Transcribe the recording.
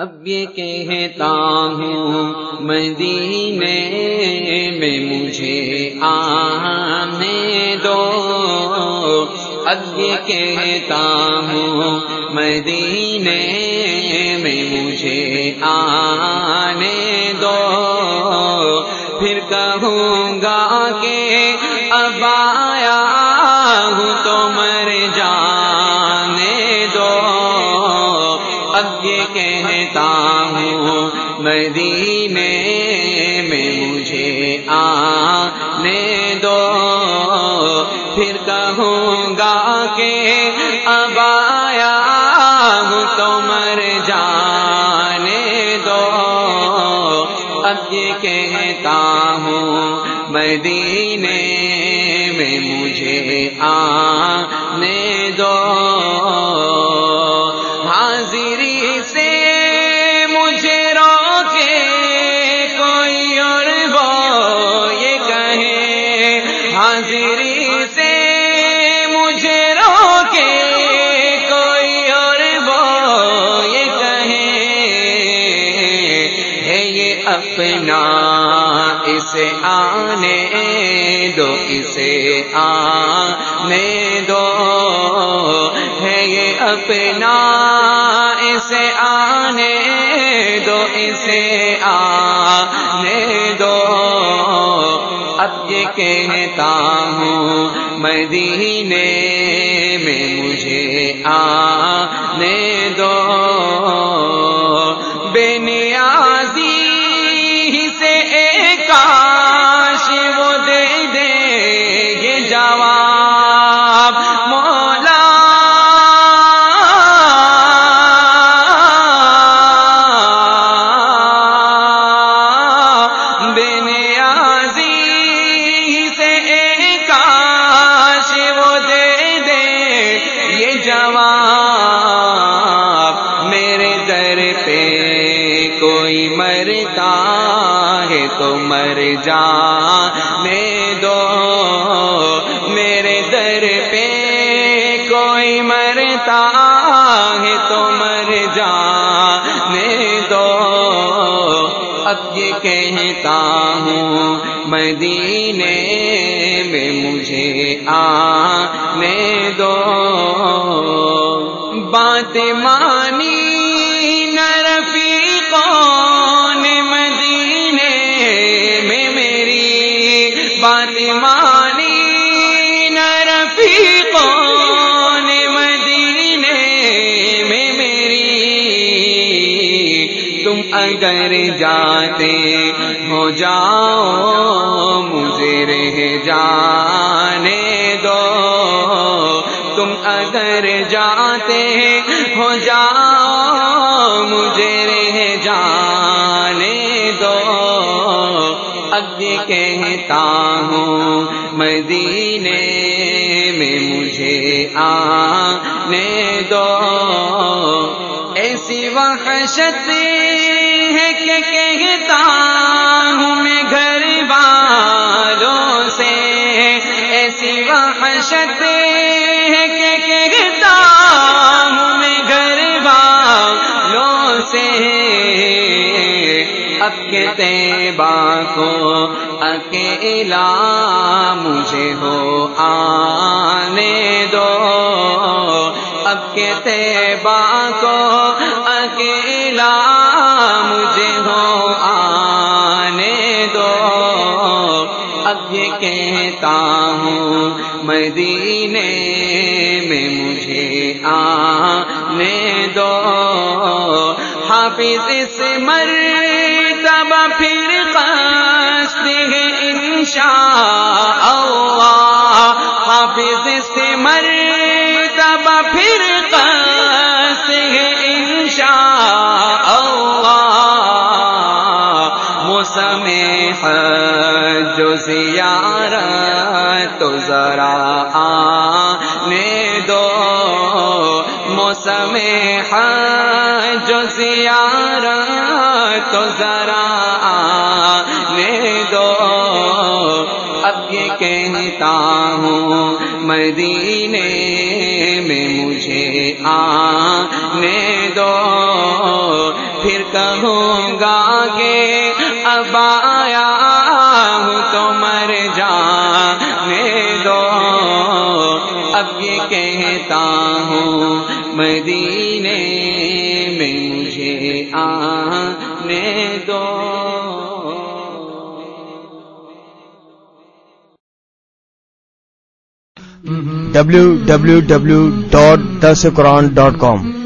اب یہ کہتا ہوں، مدینے میں مجھے آنے دو۔ اب یہ کہتا ہوں، مدینے میں مجھے آنے دو۔ پھر کہوں گا کہ اب آیا ہوں تو مر جانے مدینے میں مجھے آنے دو۔ پھر کہوں گا کہ اب آیا ہوں تو مر جانے دو۔ اب یہ کہتا ہوں مدینے میں مجھے آنے دو۔ اپنا اسے آنے دو، اسے آنے دو۔ ہے یہ اپنا اسے آنے دو، اسے آنے دو۔ اب یہ کہتا ہوں، مدینے میں مجھے آنے پہ کوئی مرتا ہے تو مر جانے دو۔ میرے در پہ کوئی مرتا ہے تو مر جانے دو۔ اب یہ کہتا ہوں، مدینے میں مجھے آنے دو۔ بات مانی اگر جاتے، ہو جاؤ، مجھے رہ جانے دو۔ تم اگر جاتے، ہو جاؤ، مجھے رہ جانے دو۔ اب یہ کہتا ہوں، مدینے میں مجھے آنے دو۔ ایسی وحشت ہے کہ کہتا ہوں میں گھر والوں سے۔ ایسی وحشت ہے کہ کہتا ہوں میں گھر والوں سے۔ اب کے تیبا کو اکیلا مجھے ہو آنے دو۔ اب کے تیبا کو اکیلا مجھے ہو آنے دو۔ اب یہ کہتا ہوں، مدینے میں مجھے آنے دو۔ حافظ سے مر تب پھر قصد ہے انشاء اللہ حافظ سے مر پھر قصد ہے انشاء اللہ۔ موسم جو زیارت تو ذرا آنے دو۔ موسم جو زیارت تو ذرا آنے دو۔ اب یہ کہتا ہوں، مدینے آنے دو۔ پھر کہوں گا کہ اب آیا ہوں تو مر جانے دو۔ اب یہ کہتا ہوں، مدینے میں مجھے آنے دو۔ ڈبلو ڈبلو ڈبلو ڈاٹ دس قرآن ڈاٹ کام